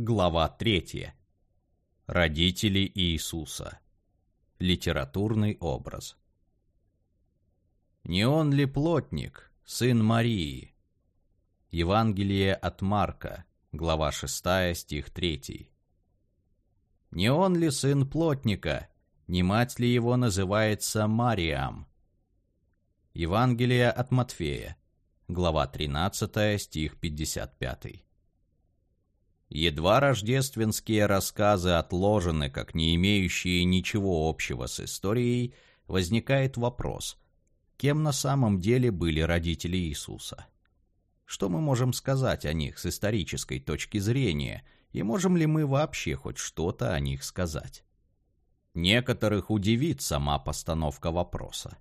Глава 3. Родители Иисуса. Литературный образ. Не он ли плотник, сын Марии? Евангелие от Марка, глава 6, стих 3. Не он ли сын плотника, не мать ли его называется Мариам? Евангелие от Матфея, глава 13, стих 55. Едва рождественские рассказы отложены, как не имеющие ничего общего с историей, возникает вопрос, кем на самом деле были родители Иисуса? Что мы можем сказать о них с исторической точки зрения, и можем ли мы вообще хоть что-то о них сказать? Некоторых удивит сама постановка вопроса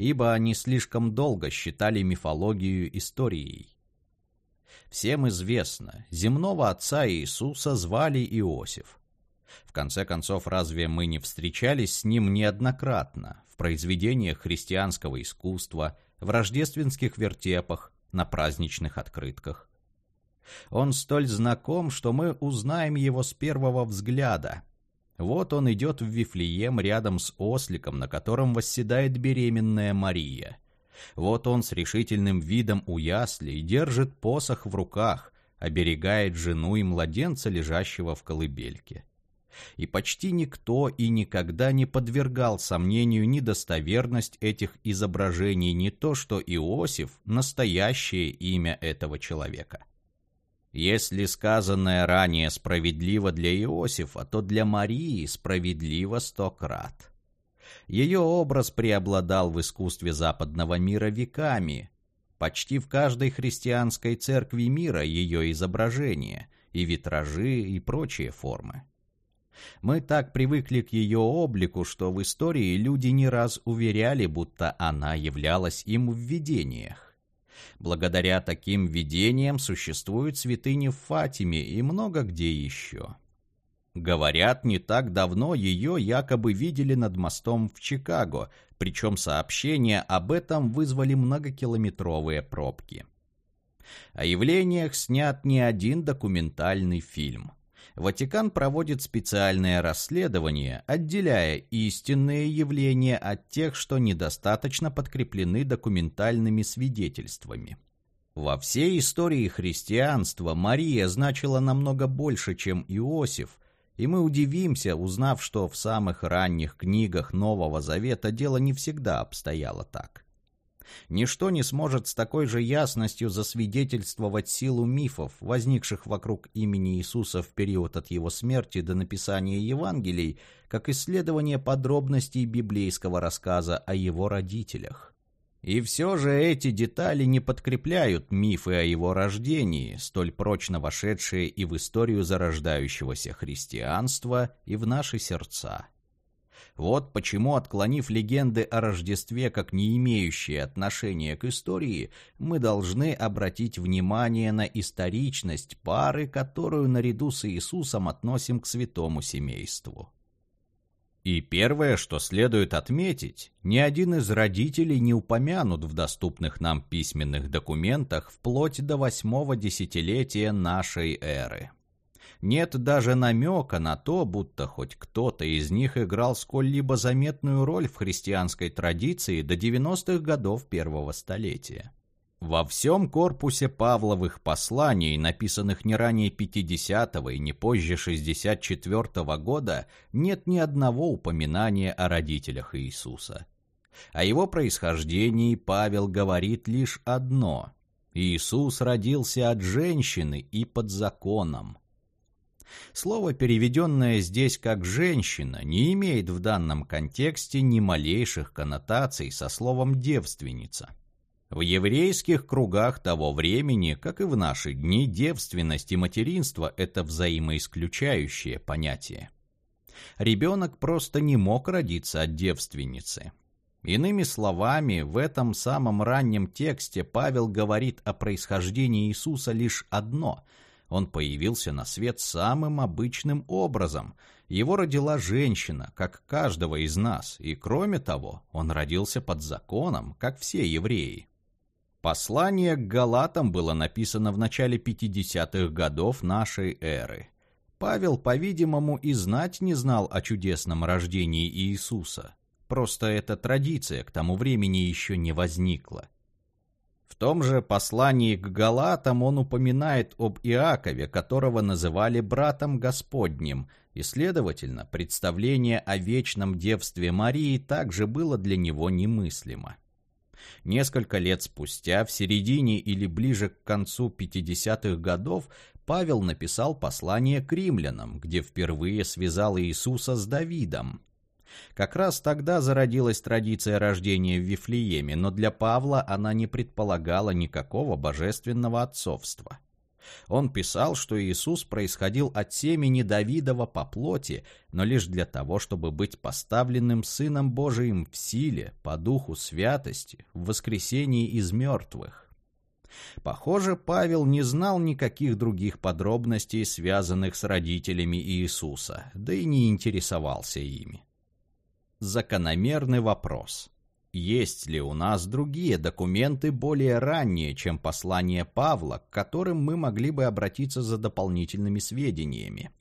ибо они слишком долго считали мифологию историей. Всем известно, земного отца Иисуса звали Иосиф. В конце концов, разве мы не встречались с ним неоднократно в произведениях христианского искусства, в рождественских вертепах, на праздничных открытках? Он столь знаком, что мы узнаем его с первого взгляда, вот он идет в Вифлеем рядом с осликом, на котором восседает беременная Мария. Вот он с решительным видом у яслей держит посох в руках, оберегает жену и младенца, лежащего в колыбельке. И почти никто и никогда не подвергал сомнению недостоверность этих изображений, не то что Иосиф – настоящее имя этого человека. Если сказанное ранее справедливо для Иосифа, то для Марии справедливо сто крат. Ее образ преобладал в искусстве западного мира веками. Почти в каждой христианской церкви мира ее изображения, и витражи, и прочие формы. Мы так привыкли к ее облику, что в истории люди не раз уверяли, будто она являлась им в видениях. Благодаря таким видениям существуют святыни в Фатиме и много где еще. Говорят, не так давно ее якобы видели над мостом в Чикаго, причем сообщения об этом вызвали многокилометровые пробки. О явлениях снят не один документальный фильм – Ватикан проводит специальное расследование, отделяя истинные явления от тех, что недостаточно подкреплены документальными свидетельствами. Во всей истории христианства Мария значила намного больше, чем Иосиф, и мы удивимся, узнав, что в самых ранних книгах Нового Завета дело не всегда обстояло так. Ничто не сможет с такой же ясностью засвидетельствовать силу мифов, возникших вокруг имени Иисуса в период от его смерти до написания Евангелий, как исследование подробностей библейского рассказа о его родителях. И все же эти детали не подкрепляют мифы о его рождении, столь прочно вошедшие и в историю зарождающегося христианства, и в наши сердца. Вот почему, отклонив легенды о Рождестве как не имеющие отношения к истории, мы должны обратить внимание на историчность пары, которую наряду с Иисусом относим к святому семейству. И первое, что следует отметить, ни один из родителей не упомянут в доступных нам письменных документах вплоть до восьмого десятилетия нашей эры. Нет даже намека на то, будто хоть кто-то из них играл сколь-либо заметную роль в христианской традиции до 90-х годов первого столетия. Во всем корпусе Павловых посланий, написанных не ранее 50-го и не позже 64-го года, нет ни одного упоминания о родителях Иисуса. О его происхождении Павел говорит лишь одно – Иисус родился от женщины и под законом. Слово, переведенное здесь как «женщина», не имеет в данном контексте ни малейших коннотаций со словом «девственница». В еврейских кругах того времени, как и в наши дни, девственность и материнство – это взаимоисключающее понятие. Ребенок просто не мог родиться от девственницы. Иными словами, в этом самом раннем тексте Павел говорит о происхождении Иисуса лишь одно – он появился на свет самым обычным образом. Его родила женщина, как каждого из нас, и кроме того, он родился под законом, как все евреи. Послание к Галатам было написано в начале 50-х годов нашей эры. Павел, по-видимому, и знать не знал о чудесном рождении Иисуса. Просто эта традиция к тому времени еще не возникла. В том же послании к Галатам он упоминает об Иакове, которого называли братом Господним, и, следовательно, представление о вечном девстве Марии также было для него немыслимо. Несколько лет спустя, в середине или ближе к концу 50-х годов, Павел написал послание к римлянам, где впервые связал Иисуса с Давидом. Как раз тогда зародилась традиция рождения в Вифлееме, но для Павла она не предполагала никакого божественного отцовства. Он писал, что Иисус происходил от семени Давидова по плоти, но лишь для того, чтобы быть поставленным Сыном Божиим в силе, по духу святости, в воскресении из мертвых. Похоже, Павел не знал никаких других подробностей, связанных с родителями Иисуса, да и не интересовался ими закономерный вопрос. Есть ли у нас другие документы более ранние, чем послание Павла, к которым мы могли бы обратиться за дополнительными сведениями?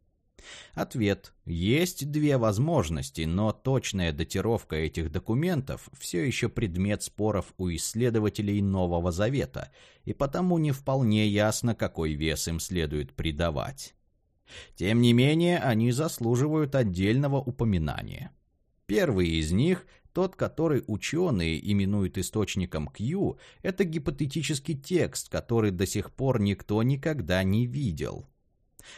Ответ. Есть две возможности, но точная датировка этих документов все еще предмет споров у исследователей Нового Завета, и потому не вполне ясно, какой вес им следует придавать. Тем не менее, они заслуживают отдельного упоминания. Первый из них, тот, который ученые именуют источником Q, это гипотетический текст, который до сих пор никто никогда не видел.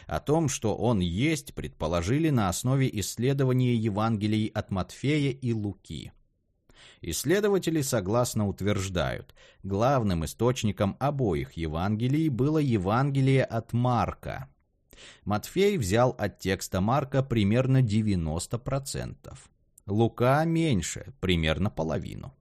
О том, что он есть, предположили на основе исследования Евангелий от Матфея и Луки. Исследователи согласно утверждают, главным источником обоих Евангелий было Евангелие от Марка. Матфей взял от текста Марка примерно 90%. Лука меньше, примерно половину.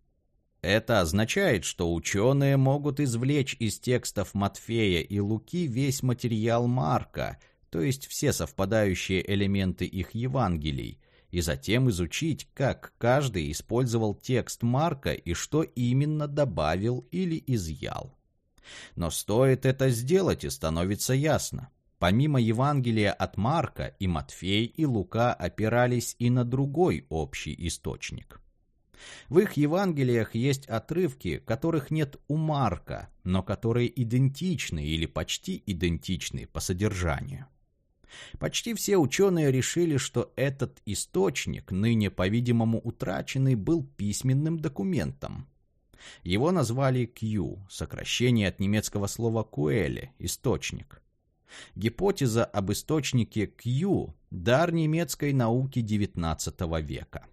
Это означает, что ученые могут извлечь из текстов Матфея и Луки весь материал Марка, то есть все совпадающие элементы их Евангелий, и затем изучить, как каждый использовал текст Марка и что именно добавил или изъял. Но стоит это сделать, и становится ясно. Помимо Евангелия от Марка, и Матфей, и Лука опирались и на другой общий источник. В их Евангелиях есть отрывки, которых нет у Марка, но которые идентичны или почти идентичны по содержанию. Почти все ученые решили, что этот источник, ныне, по-видимому, утраченный, был письменным документом. Его назвали Q, сокращение от немецкого слова «куэле» – источник. Гипотеза об источнике Q – дар немецкой науки XIX века.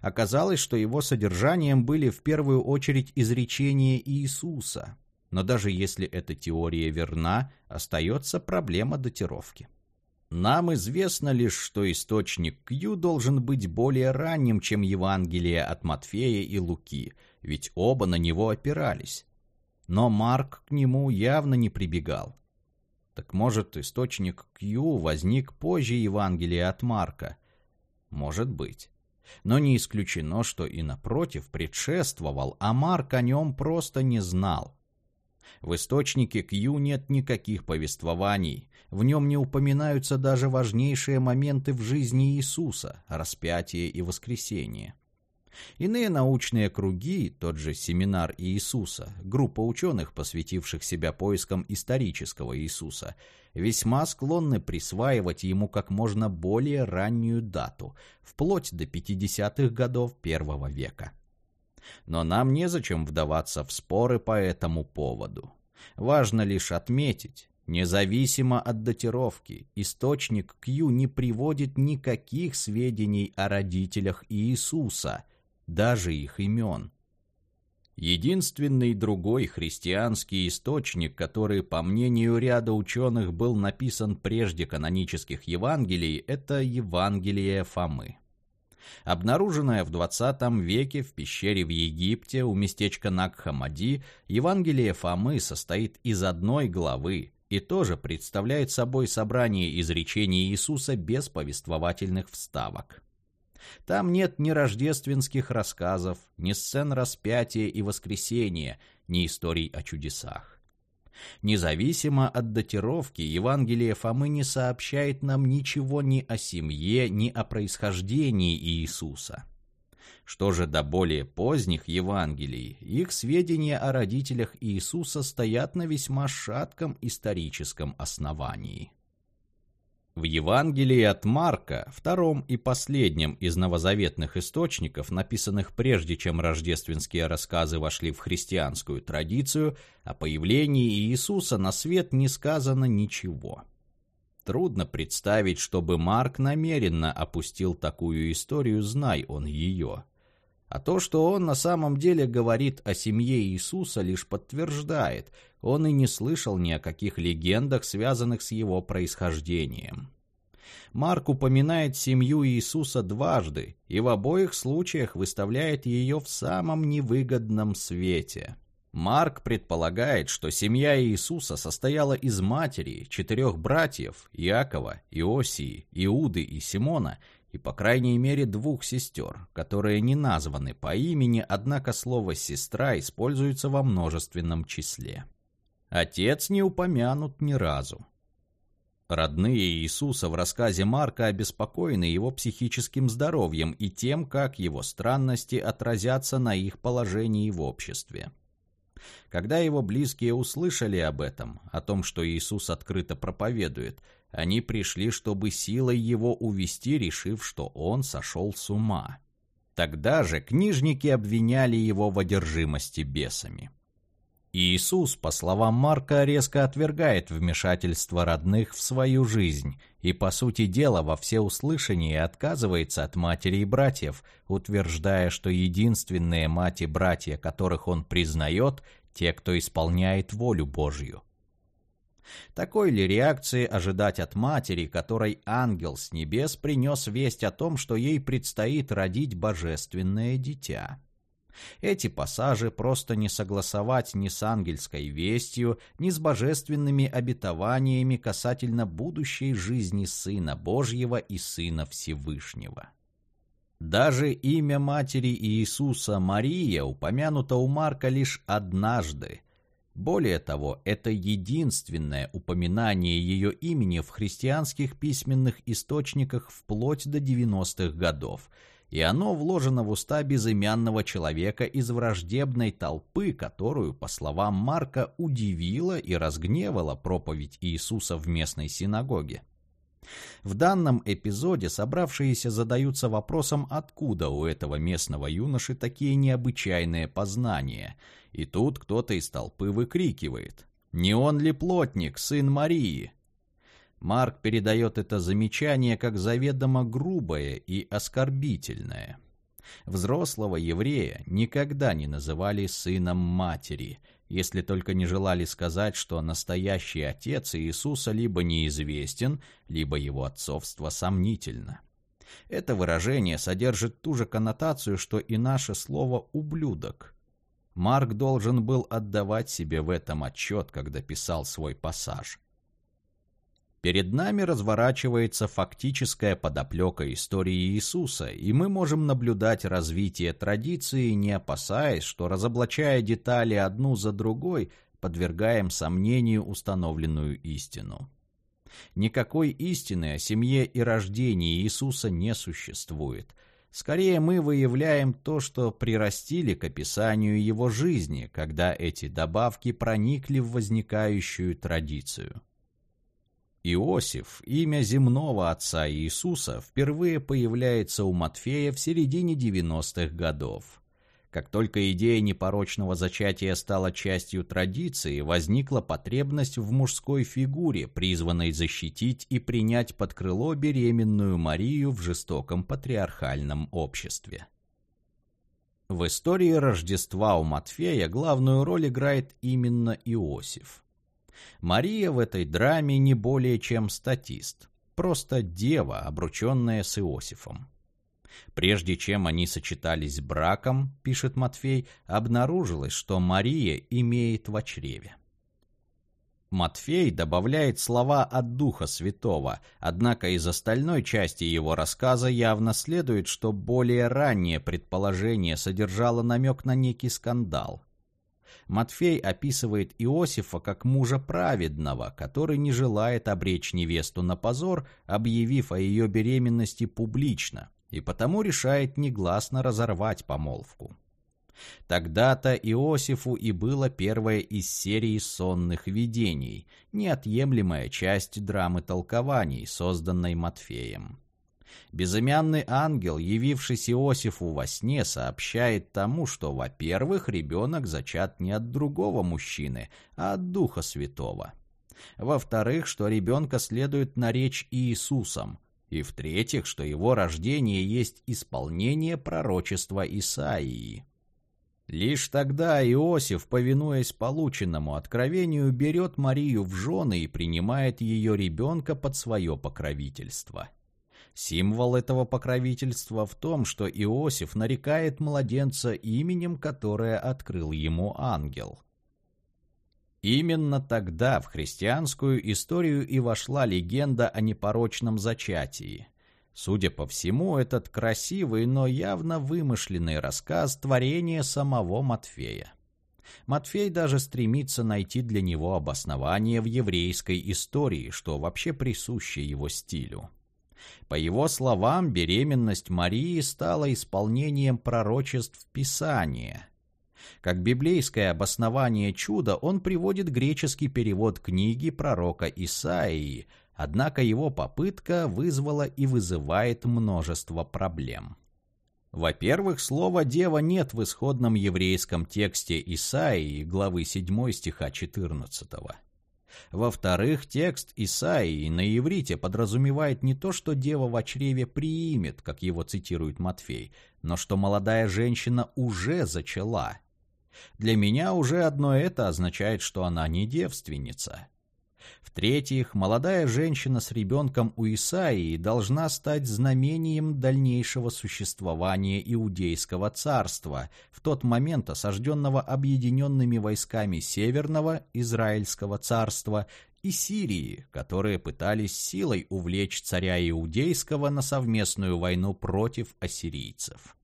Оказалось, что его содержанием были в первую очередь изречения Иисуса. Но даже если эта теория верна, остается проблема датировки. Нам известно лишь, что источник Q должен быть более ранним, чем Евангелие от Матфея и Луки, ведь оба на него опирались. Но Марк к нему явно не прибегал. Так может, источник Q возник позже Евангелия от Марка? Может быть. Но не исключено, что и напротив предшествовал, а Марк о нем просто не знал. В источнике Q нет никаких повествований, в нем не упоминаются даже важнейшие моменты в жизни Иисуса, распятие и воскресение. Иные научные круги, тот же семинар Иисуса, группа ученых, посвятивших себя поискам исторического Иисуса, весьма склонны присваивать ему как можно более раннюю дату, вплоть до 50-х годов первого века. Но нам незачем вдаваться в споры по этому поводу. Важно лишь отметить, Независимо от датировки, источник Q не приводит никаких сведений о родителях Иисуса, даже их имен. Единственный другой христианский источник, который, по мнению ряда ученых, был написан прежде канонических Евангелий, это Евангелие Фомы. Обнаруженное в 20 веке в пещере в Египте у местечка Накхамади, Евангелие Фомы состоит из одной главы и тоже представляет собой собрание изречений Иисуса без повествовательных вставок. Там нет ни рождественских рассказов, ни сцен распятия и воскресения, ни историй о чудесах. Независимо от датировки, Евангелие Фомы не сообщает нам ничего ни о семье, ни о происхождении Иисуса. Что же до более поздних Евангелий, их сведения о родителях Иисуса стоят на весьма шатком историческом основании. В Евангелии от Марка, втором и последнем из новозаветных источников, написанных прежде, чем рождественские рассказы вошли в христианскую традицию, о появлении Иисуса на свет не сказано ничего. Трудно представить, чтобы Марк намеренно опустил такую историю, знай он ее. А то, что он на самом деле говорит о семье Иисуса, лишь подтверждает, он и не слышал ни о каких легендах, связанных с его происхождением. Марк упоминает семью Иисуса дважды и в обоих случаях выставляет ее в самом невыгодном свете. Марк предполагает, что семья Иисуса состояла из матери, четырех братьев, Иакова, Иосии, Иуды и Симона, и по крайней мере двух сестер, которые не названы по имени, однако слово «сестра» используется во множественном числе. Отец не упомянут ни разу. Родные Иисуса в рассказе Марка обеспокоены его психическим здоровьем и тем, как его странности отразятся на их положении в обществе. Когда его близкие услышали об этом, о том, что Иисус открыто проповедует, они пришли, чтобы силой его увести, решив, что он сошел с ума. Тогда же книжники обвиняли его в одержимости бесами. Иисус, по словам Марка, резко отвергает вмешательство родных в свою жизнь и, по сути дела, во всеуслышание отказывается от матери и братьев, утверждая, что единственные мать и братья, которых он признает, те, кто исполняет волю Божью. Такой ли реакции ожидать от матери, которой ангел с небес принес весть о том, что ей предстоит родить божественное дитя? Эти пассажи просто не согласовать ни с ангельской вестью, ни с божественными обетованиями касательно будущей жизни Сына Божьего и Сына Всевышнего. Даже имя матери Иисуса Мария упомянуто у Марка лишь однажды, более того, это единственное упоминание ее имени в христианских письменных источниках вплоть до 90-х годов, и оно вложено в уста безымянного человека из враждебной толпы, которую, по словам Марка, удивила и разгневала проповедь Иисуса в местной синагоге. В данном эпизоде собравшиеся задаются вопросом, откуда у этого местного юноши такие необычайные познания. И тут кто-то из толпы выкрикивает «Не он ли плотник, сын Марии?» Марк передает это замечание как заведомо грубое и оскорбительное. Взрослого еврея никогда не называли сыном матери – если только не желали сказать, что настоящий отец Иисуса либо неизвестен, либо его отцовство сомнительно. Это выражение содержит ту же коннотацию, что и наше слово «ублюдок». Марк должен был отдавать себе в этом отчет, когда писал свой пассаж. Перед нами разворачивается фактическая подоплека истории Иисуса, и мы можем наблюдать развитие традиции, не опасаясь, что, разоблачая детали одну за другой, подвергаем сомнению установленную истину. Никакой истины о семье и рождении Иисуса не существует. Скорее мы выявляем то, что прирастили к описанию его жизни, когда эти добавки проникли в возникающую традицию. Иосиф, имя земного отца Иисуса, впервые появляется у Матфея в середине 90-х годов. Как только идея непорочного зачатия стала частью традиции, возникла потребность в мужской фигуре, призванной защитить и принять под крыло беременную Марию в жестоком патриархальном обществе. В истории Рождества у Матфея главную роль играет именно Иосиф. Мария в этой драме не более чем статист, просто дева, обрученная с Иосифом. Прежде чем они сочетались браком, пишет Матфей, обнаружилось, что Мария имеет в чреве. Матфей добавляет слова от Духа Святого, однако из остальной части его рассказа явно следует, что более раннее предположение содержало намек на некий скандал. Матфей описывает Иосифа как мужа праведного, который не желает обречь невесту на позор, объявив о ее беременности публично, и потому решает негласно разорвать помолвку. Тогда-то Иосифу и было первое из серии сонных видений, неотъемлемая часть драмы толкований, созданной Матфеем. Безымянный ангел, явившись Иосифу во сне, сообщает тому, что, во-первых, ребенок зачат не от другого мужчины, а от Духа Святого. Во-вторых, что ребенка следует наречь Иисусом. И в-третьих, что его рождение есть исполнение пророчества Исаии. Лишь тогда Иосиф, повинуясь полученному откровению, берет Марию в жены и принимает ее ребенка под свое покровительство. Символ этого покровительства в том, что Иосиф нарекает младенца именем, которое открыл ему ангел. Именно тогда в христианскую историю и вошла легенда о непорочном зачатии. Судя по всему, этот красивый, но явно вымышленный рассказ творения самого Матфея. Матфей даже стремится найти для него обоснование в еврейской истории, что вообще присуще его стилю. По его словам, беременность Марии стала исполнением пророчеств Писания. Как библейское обоснование чуда он приводит греческий перевод книги пророка Исаии, однако его попытка вызвала и вызывает множество проблем. Во-первых, слова «дева» нет в исходном еврейском тексте Исаии, главы 7 стиха 14. Во-вторых, текст Исаии на иврите подразумевает не то, что дева в чреве приимет, как его цитирует Матфей, но что молодая женщина уже зачала. Для меня уже одно это означает, что она не девственница. В-третьих, молодая женщина с ребенком у Исаии должна стать знамением дальнейшего существования Иудейского царства, в тот момент осажденного объединенными войсками Северного Израильского царства и Сирии, которые пытались силой увлечь царя Иудейского на совместную войну против ассирийцев.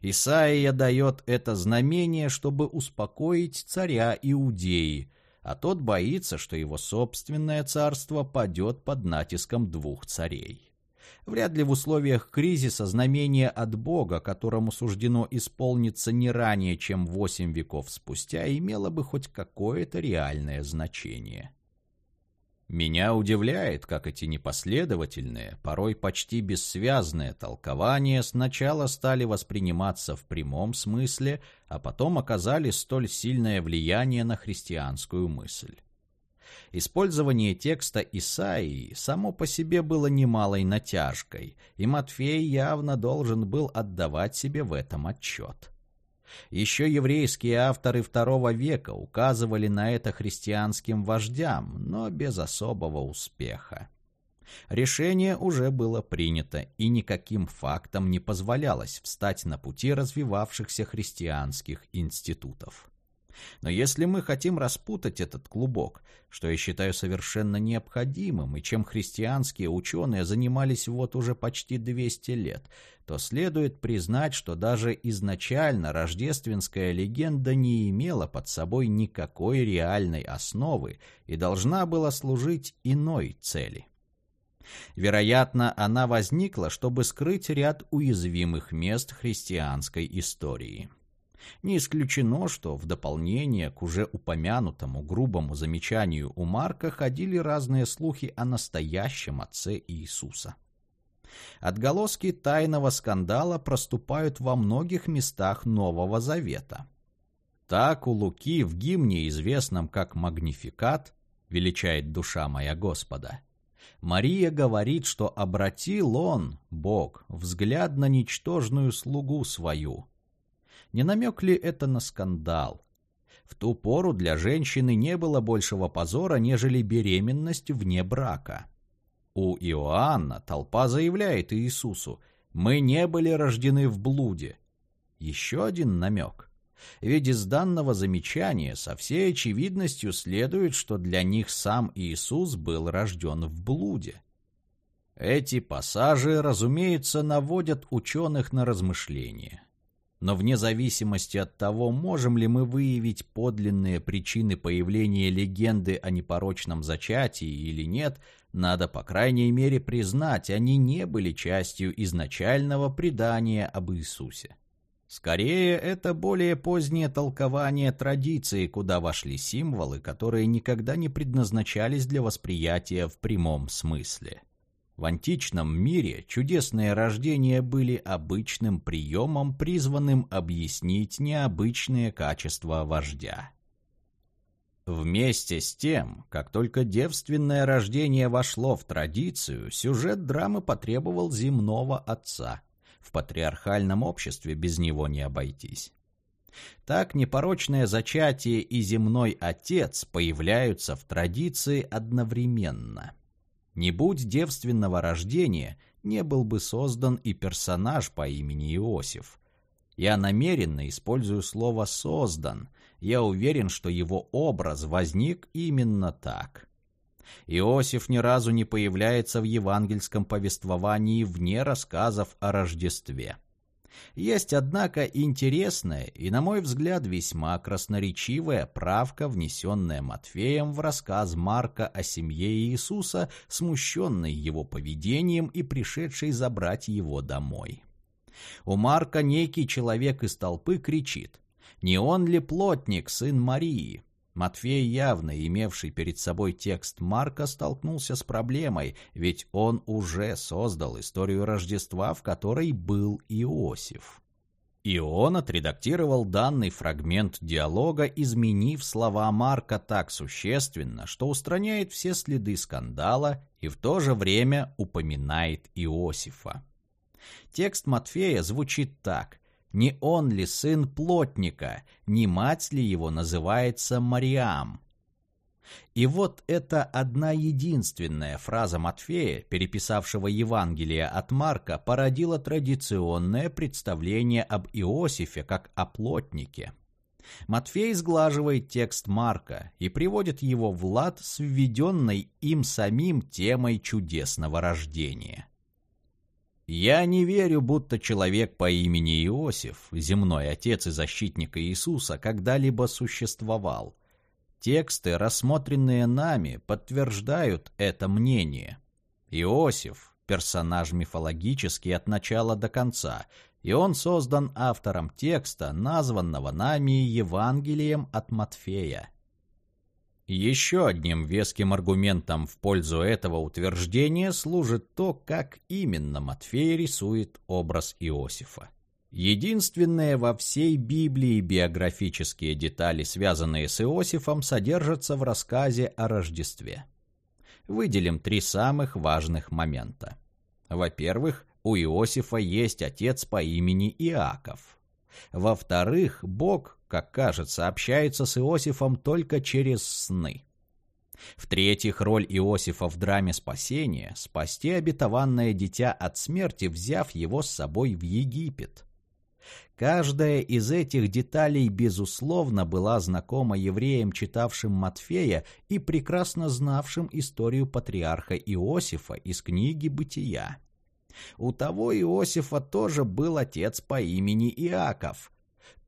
Исаия дает это знамение, чтобы успокоить царя Иудеи – а тот боится, что его собственное царство падет под натиском двух царей. Вряд ли в условиях кризиса знамение от Бога, которому суждено исполниться не ранее, чем восемь веков спустя, имело бы хоть какое-то реальное значение. Меня удивляет, как эти непоследовательные, порой почти бессвязные толкования сначала стали восприниматься в прямом смысле, а потом оказали столь сильное влияние на христианскую мысль. Использование текста Исаии само по себе было немалой натяжкой, и Матфей явно должен был отдавать себе в этом отчет. Еще еврейские авторы II века указывали на это христианским вождям, но без особого успеха. Решение уже было принято, и никаким фактом не позволялось встать на пути развивавшихся христианских институтов. Но если мы хотим распутать этот клубок, что я считаю совершенно необходимым, и чем христианские ученые занимались вот уже почти 200 лет, то следует признать, что даже изначально рождественская легенда не имела под собой никакой реальной основы и должна была служить иной цели. Вероятно, она возникла, чтобы скрыть ряд уязвимых мест христианской истории. Не исключено, что в дополнение к уже упомянутому грубому замечанию у Марка ходили разные слухи о настоящем отце Иисуса. Отголоски тайного скандала проступают во многих местах Нового Завета. Так у Луки в гимне, известном как «Магнификат», «Величает душа моя Господа», Мария говорит, что обратил он, Бог, взгляд на ничтожную слугу свою, не намек ли это на скандал? В ту пору для женщины не было большего позора, нежели беременность вне брака. У Иоанна толпа заявляет Иисусу, «Мы не были рождены в блуде». Еще один намек. Ведь из данного замечания со всей очевидностью следует, что для них сам Иисус был рожден в блуде. Эти пассажи, разумеется, наводят ученых на размышления. Но вне зависимости от того, можем ли мы выявить подлинные причины появления легенды о непорочном зачатии или нет, надо по крайней мере признать, они не были частью изначального предания об Иисусе. Скорее, это более позднее толкование традиции, куда вошли символы, которые никогда не предназначались для восприятия в прямом смысле. В античном мире чудесные рождения были обычным приемом, призванным объяснить необычные качества вождя. Вместе с тем, как только девственное рождение вошло в традицию, сюжет драмы потребовал земного отца. В патриархальном обществе без него не обойтись. Так непорочное зачатие и земной отец появляются в традиции одновременно – не будь девственного рождения, не был бы создан и персонаж по имени Иосиф. Я намеренно использую слово «создан». Я уверен, что его образ возник именно так. Иосиф ни разу не появляется в евангельском повествовании вне рассказов о Рождестве. Есть, однако, интересная и, на мой взгляд, весьма красноречивая правка, внесенная Матфеем в рассказ Марка о семье Иисуса, смущенной его поведением и пришедшей забрать его домой. У Марка некий человек из толпы кричит «Не он ли плотник, сын Марии?» Матфей, явно имевший перед собой текст Марка, столкнулся с проблемой, ведь он уже создал историю Рождества, в которой был Иосиф. И он отредактировал данный фрагмент диалога, изменив слова Марка так существенно, что устраняет все следы скандала и в то же время упоминает Иосифа. Текст Матфея звучит так не он ли сын плотника, не мать ли его называется Мариам? И вот эта одна единственная фраза Матфея, переписавшего Евангелие от Марка, породила традиционное представление об Иосифе как о плотнике. Матфей сглаживает текст Марка и приводит его в лад с введенной им самим темой чудесного рождения. Я не верю, будто человек по имени Иосиф, земной отец и защитник Иисуса, когда-либо существовал. Тексты, рассмотренные нами, подтверждают это мнение. Иосиф – персонаж мифологический от начала до конца, и он создан автором текста, названного нами Евангелием от Матфея. Еще одним веским аргументом в пользу этого утверждения служит то, как именно Матфей рисует образ Иосифа. Единственные во всей Библии биографические детали, связанные с Иосифом, содержатся в рассказе о Рождестве. Выделим три самых важных момента. Во-первых, у Иосифа есть отец по имени Иаков. Во-вторых, Бог как кажется, общается с Иосифом только через сны. В-третьих, роль Иосифа в драме спасения – спасти обетованное дитя от смерти, взяв его с собой в Египет. Каждая из этих деталей, безусловно, была знакома евреям, читавшим Матфея и прекрасно знавшим историю патриарха Иосифа из книги «Бытия». У того Иосифа тоже был отец по имени Иаков,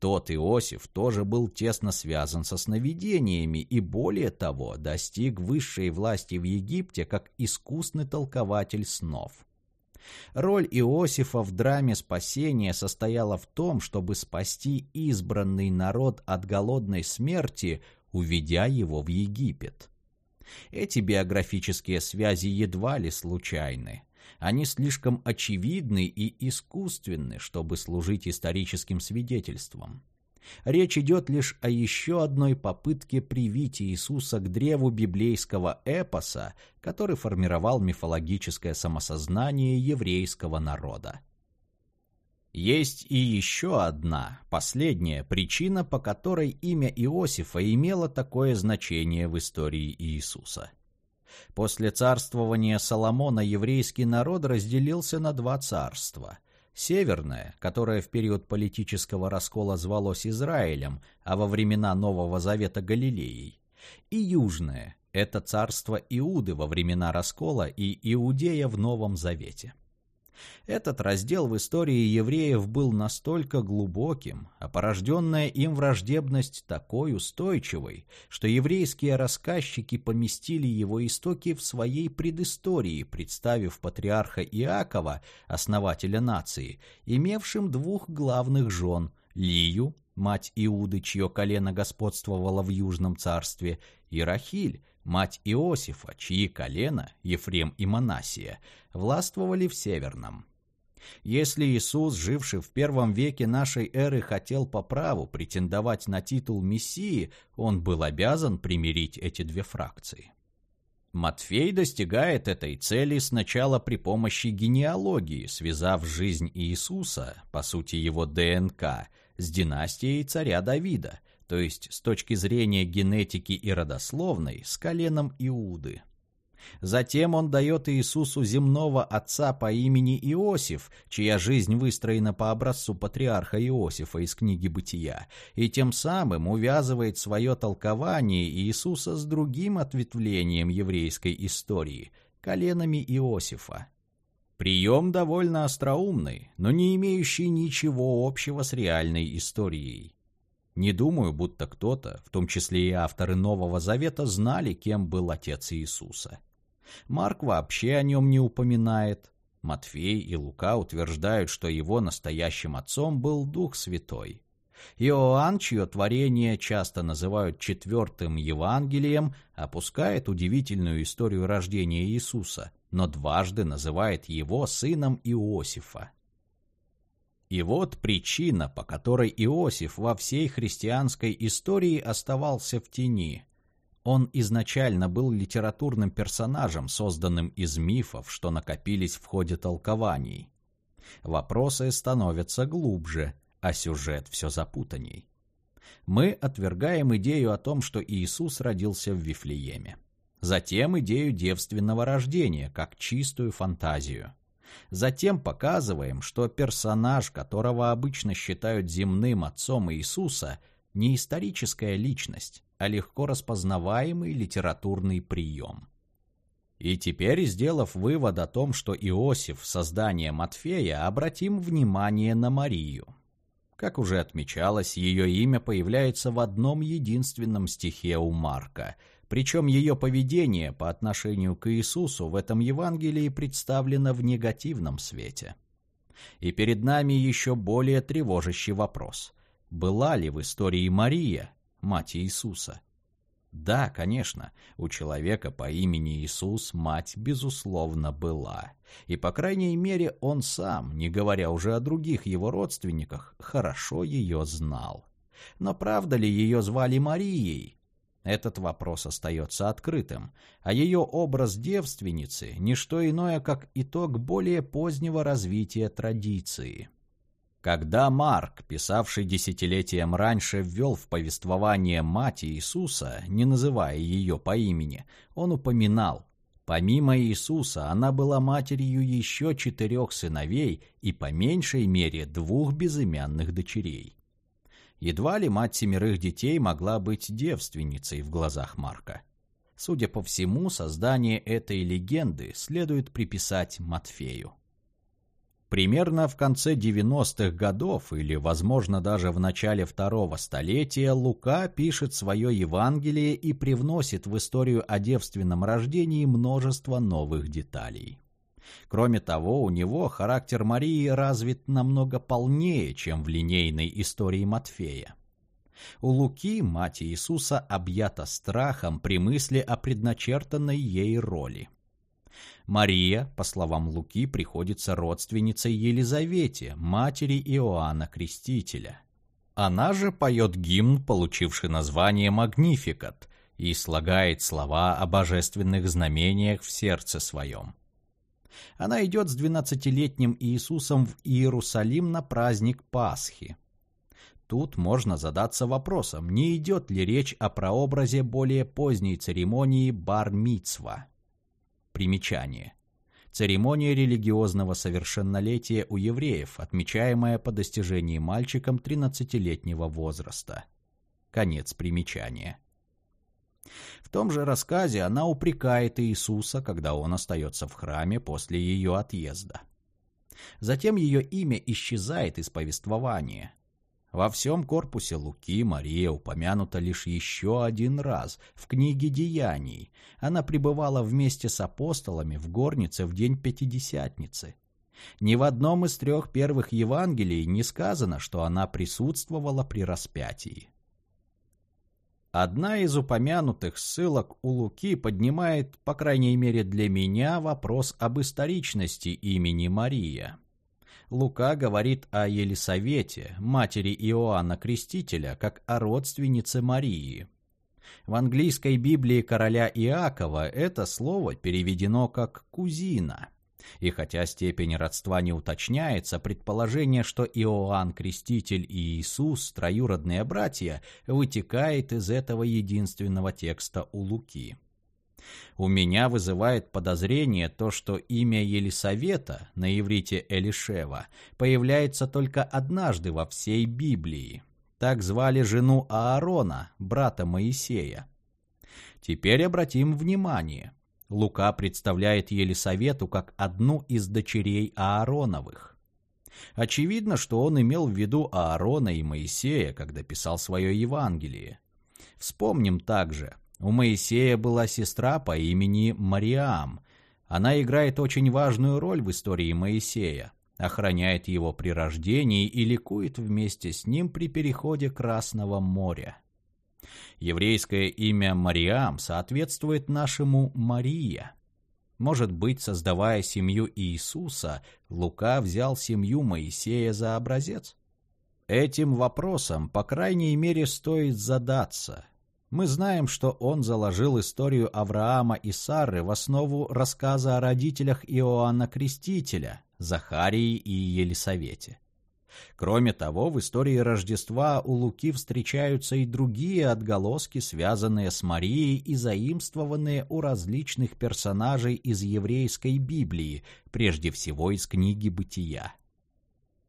тот Иосиф тоже был тесно связан со сновидениями и, более того, достиг высшей власти в Египте как искусный толкователь снов. Роль Иосифа в драме спасения состояла в том, чтобы спасти избранный народ от голодной смерти, уведя его в Египет. Эти биографические связи едва ли случайны. Они слишком очевидны и искусственны, чтобы служить историческим свидетельством. Речь идет лишь о еще одной попытке привить Иисуса к древу библейского эпоса, который формировал мифологическое самосознание еврейского народа. Есть и еще одна, последняя причина, по которой имя Иосифа имело такое значение в истории Иисуса – После царствования Соломона еврейский народ разделился на два царства. Северное, которое в период политического раскола звалось Израилем, а во времена Нового Завета Галилеей. И южное, это царство Иуды во времена раскола и Иудея в Новом Завете. Этот раздел в истории евреев был настолько глубоким, а порожденная им враждебность такой устойчивой, что еврейские рассказчики поместили его истоки в своей предыстории, представив патриарха Иакова, основателя нации, имевшим двух главных жен – Лию, мать Иуды, чье колено господствовало в Южном царстве, и Рахиль, мать Иосифа, чьи колена, Ефрем и Манасия, властвовали в Северном. Если Иисус, живший в первом веке нашей эры, хотел по праву претендовать на титул Мессии, он был обязан примирить эти две фракции. Матфей достигает этой цели сначала при помощи генеалогии, связав жизнь Иисуса, по сути его ДНК, с династией царя Давида, то есть с точки зрения генетики и родословной, с коленом Иуды. Затем он дает Иисусу земного отца по имени Иосиф, чья жизнь выстроена по образцу патриарха Иосифа из книги «Бытия», и тем самым увязывает свое толкование Иисуса с другим ответвлением еврейской истории – коленами Иосифа. Прием довольно остроумный, но не имеющий ничего общего с реальной историей. Не думаю, будто кто-то, в том числе и авторы Нового Завета, знали, кем был отец Иисуса. Марк вообще о нем не упоминает. Матфей и Лука утверждают, что его настоящим отцом был Дух Святой. Иоанн, чье творение часто называют четвертым Евангелием, опускает удивительную историю рождения Иисуса, но дважды называет его сыном Иосифа. И вот причина, по которой Иосиф во всей христианской истории оставался в тени. Он изначально был литературным персонажем, созданным из мифов, что накопились в ходе толкований. Вопросы становятся глубже, а сюжет все запутанней. Мы отвергаем идею о том, что Иисус родился в Вифлееме. Затем идею девственного рождения, как чистую фантазию. Затем показываем, что персонаж, которого обычно считают земным отцом Иисуса, не историческая личность, а легко распознаваемый литературный прием. И теперь, сделав вывод о том, что Иосиф в создании Матфея, обратим внимание на Марию. Как уже отмечалось, ее имя появляется в одном единственном стихе у Марка, причем ее поведение по отношению к Иисусу в этом Евангелии представлено в негативном свете. И перед нами еще более тревожащий вопрос. Была ли в истории Мария, мать Иисуса. Да, конечно, у человека по имени Иисус мать, безусловно, была. И, по крайней мере, он сам, не говоря уже о других его родственниках, хорошо ее знал. Но правда ли ее звали Марией? Этот вопрос остается открытым, а ее образ девственницы – не что иное, как итог более позднего развития традиции. Когда Марк, писавший десятилетием раньше, ввел в повествование мать Иисуса, не называя ее по имени, он упоминал, помимо Иисуса она была матерью еще четырех сыновей и по меньшей мере двух безымянных дочерей. Едва ли мать семерых детей могла быть девственницей в глазах Марка. Судя по всему, создание этой легенды следует приписать Матфею. Примерно в конце 90-х годов или, возможно, даже в начале второго столетия Лука пишет свое Евангелие и привносит в историю о девственном рождении множество новых деталей. Кроме того, у него характер Марии развит намного полнее, чем в линейной истории Матфея. У Луки мать Иисуса объята страхом при мысли о предначертанной ей роли. Мария, по словам Луки, приходится родственницей Елизавете, матери Иоанна Крестителя. Она же поет гимн, получивший название «Магнификат», и слагает слова о божественных знамениях в сердце своем. Она идет с двенадцатилетним Иисусом в Иерусалим на праздник Пасхи. Тут можно задаться вопросом, не идет ли речь о прообразе более поздней церемонии бар-мицва. Примечание. Церемония религиозного совершеннолетия у евреев, отмечаемая по достижении мальчиком 13-летнего возраста. Конец примечания. В том же рассказе она упрекает Иисуса, когда он остается в храме после ее отъезда. Затем ее имя исчезает из повествования. Во всем корпусе Луки Мария упомянута лишь еще один раз в книге «Деяний». Она пребывала вместе с апостолами в горнице в день Пятидесятницы. Ни в одном из трех первых Евангелий не сказано, что она присутствовала при распятии. Одна из упомянутых ссылок у Луки поднимает, по крайней мере для меня, вопрос об историчности имени Мария. Лука говорит о Елисавете, матери Иоанна Крестителя, как о родственнице Марии. В английской Библии короля Иакова это слово переведено как «кузина». И хотя степень родства не уточняется, предположение, что Иоанн Креститель и Иисус – троюродные братья, вытекает из этого единственного текста у Луки. У меня вызывает подозрение то, что имя Елисавета, на иврите Элишева, появляется только однажды во всей Библии. Так звали жену Аарона, брата Моисея. Теперь обратим внимание. Лука представляет Елисавету как одну из дочерей Аароновых. Очевидно, что он имел в виду Аарона и Моисея, когда писал свое Евангелие. Вспомним также, у Моисея была сестра по имени Мариам. Она играет очень важную роль в истории Моисея, охраняет его при рождении и ликует вместе с ним при переходе Красного моря. Еврейское имя Мариам соответствует нашему Мария. Может быть, создавая семью Иисуса, Лука взял семью Моисея за образец? Этим вопросом, по крайней мере, стоит задаться, мы знаем, что он заложил историю Авраама и Сары в основу рассказа о родителях Иоанна Крестителя, Захарии и Елисавете. Кроме того, в истории Рождества у Луки встречаются и другие отголоски, связанные с Марией и заимствованные у различных персонажей из еврейской Библии, прежде всего из книги «Бытия».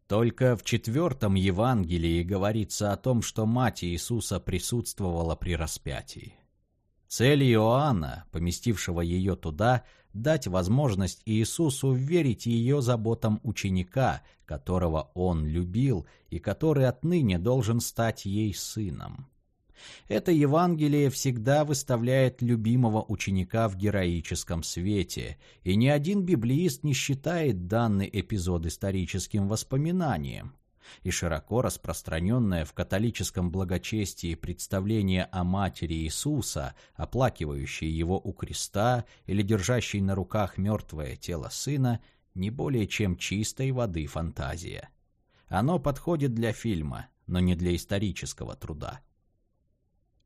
Только в четвертом Евангелии говорится о том, что мать Иисуса присутствовала при распятии. Цель Иоанна, поместившего ее туда, дать возможность Иисусу верить ее заботам ученика, которого он любил и который отныне должен стать ей сыном. Это Евангелие всегда выставляет любимого ученика в героическом свете, и ни один библеист не считает данный эпизод историческим воспоминанием. И широко распространенное в католическом благочестии представление о матери Иисуса, оплакивающей его у креста или держащей на руках мертвое тело сына, не более чем чистой воды фантазия. Оно подходит для фильма, но не для исторического труда.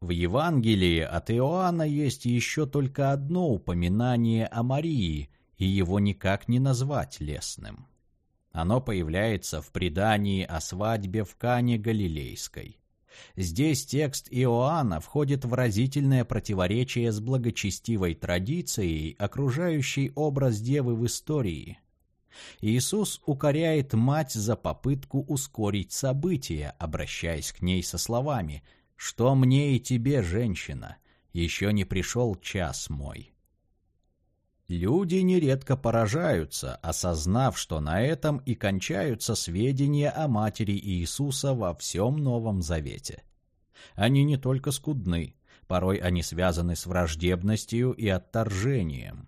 В Евангелии от Иоанна есть еще только одно упоминание о Марии, и его никак не назвать лесным. Оно появляется в предании о свадьбе в Кане Галилейской. Здесь текст Иоанна входит в разительное противоречие с благочестивой традицией, окружающей образ Девы в истории. Иисус укоряет мать за попытку ускорить события, обращаясь к ней со словами – что мне и тебе, женщина, еще не пришел час мой. Люди нередко поражаются, осознав, что на этом и кончаются сведения о матери Иисуса во всем Новом Завете. Они не только скудны, порой они связаны с враждебностью и отторжением.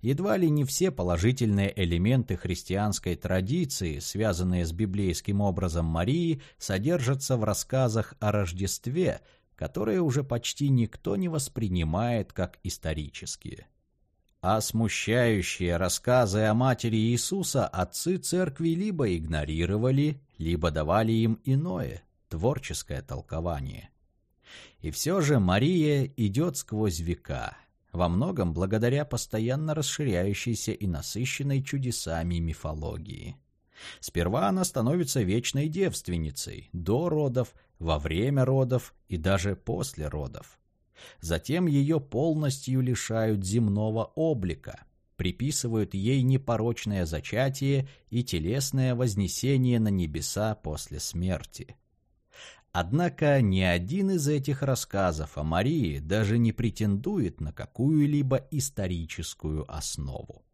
Едва ли не все положительные элементы христианской традиции, связанные с библейским образом Марии, содержатся в рассказах о Рождестве, которые уже почти никто не воспринимает как исторические. А смущающие рассказы о матери Иисуса отцы церкви либо игнорировали, либо давали им иное, творческое толкование. И все же Мария идет сквозь века – во многом благодаря постоянно расширяющейся и насыщенной чудесами мифологии. Сперва она становится вечной девственницей, до родов, во время родов и даже после родов. Затем ее полностью лишают земного облика, приписывают ей непорочное зачатие и телесное вознесение на небеса после смерти. Однако ни один из этих рассказов о Марии даже не претендует на какую-либо историческую основу.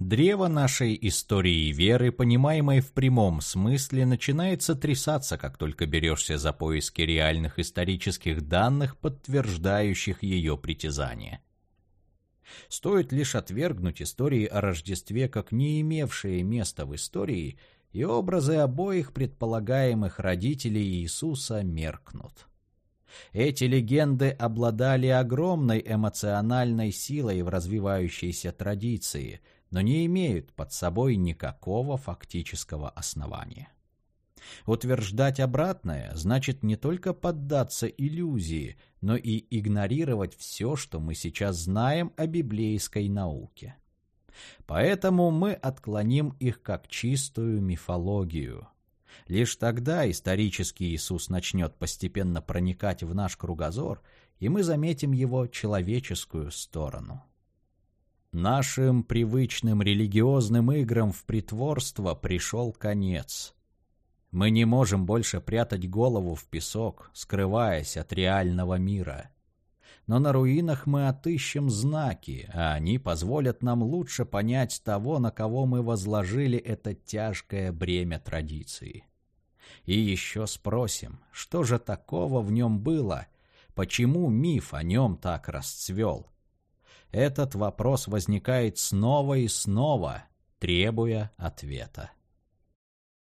Древо нашей истории и веры, понимаемой в прямом смысле, начинает сотрясаться, как только берешься за поиски реальных исторических данных, подтверждающих ее притязания. Стоит лишь отвергнуть истории о Рождестве как не имевшие места в истории, и образы обоих предполагаемых родителей Иисуса меркнут. Эти легенды обладали огромной эмоциональной силой в развивающейся традиции – но не имеют под собой никакого фактического основания. Утверждать обратное значит не только поддаться иллюзии, но и игнорировать все, что мы сейчас знаем о библейской науке. Поэтому мы отклоним их как чистую мифологию. Лишь тогда исторический Иисус начнет постепенно проникать в наш кругозор, и мы заметим его человеческую сторону. Нашим привычным религиозным играм в притворство пришел конец. Мы не можем больше прятать голову в песок, скрываясь от реального мира. Но на руинах мы отыщем знаки, а они позволят нам лучше понять того, на кого мы возложили это тяжкое бремя традиции. И еще спросим, что же такого в нем было, почему миф о нем так расцвел – этот вопрос возникает снова и снова, требуя ответа.